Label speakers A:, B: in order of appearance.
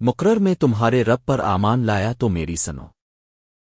A: مقرر میں تمہارے رب پر آمان لایا تو میری سنو۔